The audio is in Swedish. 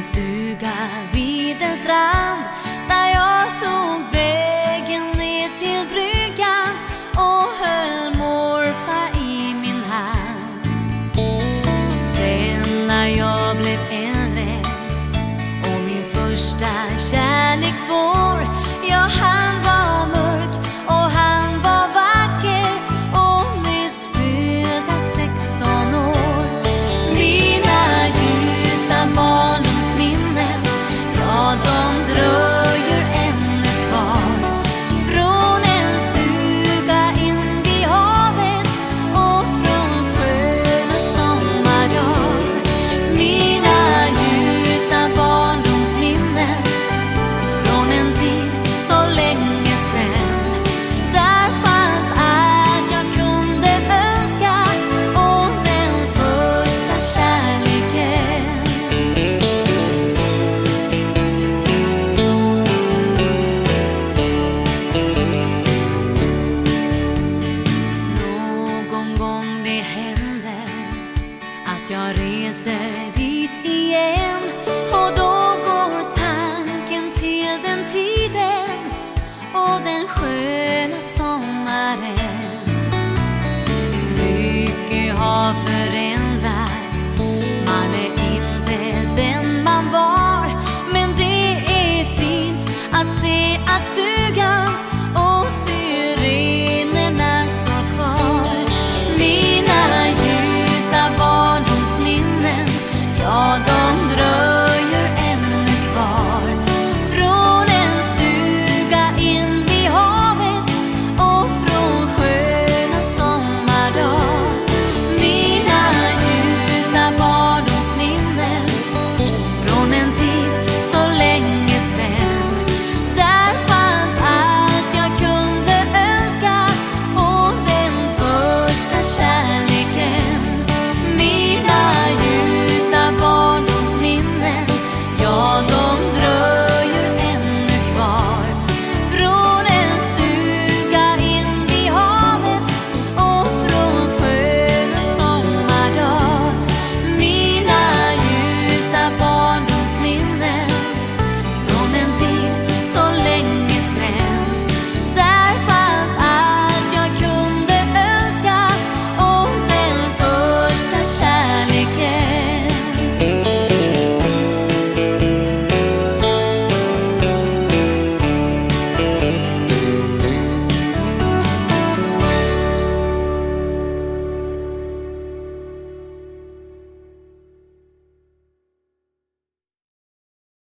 en stuga vid en strand där jag tog vägen ner till bryggan och höll morfar i min hand. Sen när jag blev äldre och min första kärlek Resa dit igen